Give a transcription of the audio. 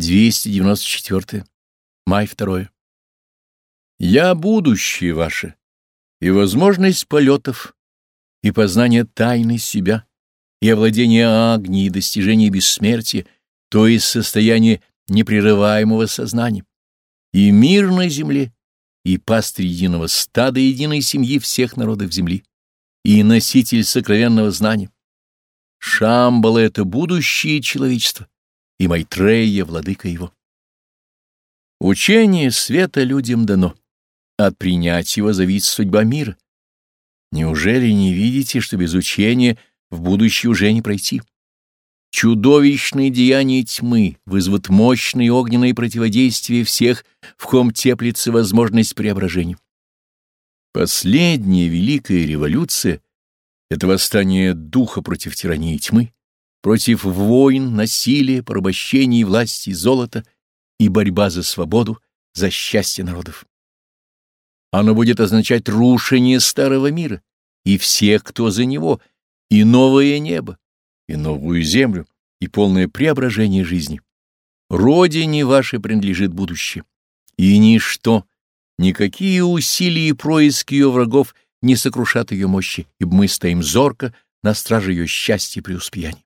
294. Май 2. Я будущее ваше, и возможность полетов, и познание тайны себя, и овладение огней, и достижение бессмертия, то есть состояние непрерываемого сознания, и мир на земле, и пастырь единого стада единой семьи всех народов земли, и носитель сокровенного знания. Шамбала — это будущее человечества, и Майтрея — владыка его. Учение света людям дано. От принять его зависит судьба мира. Неужели не видите, что без учения в будущее уже не пройти? Чудовищные деяния тьмы вызовут мощные огненные противодействия всех, в ком теплится возможность преображения. Последняя великая революция — это восстание духа против тирании тьмы, против войн, насилия, порабощений, власти, золота и борьба за свободу, за счастье народов. Оно будет означать рушение старого мира и всех, кто за него, и новое небо, и новую землю, и полное преображение жизни. Родине вашей принадлежит будущее, и ничто, никакие усилия и происки ее врагов не сокрушат ее мощи, ибо мы стоим зорко на страже ее счастья и преуспеяния.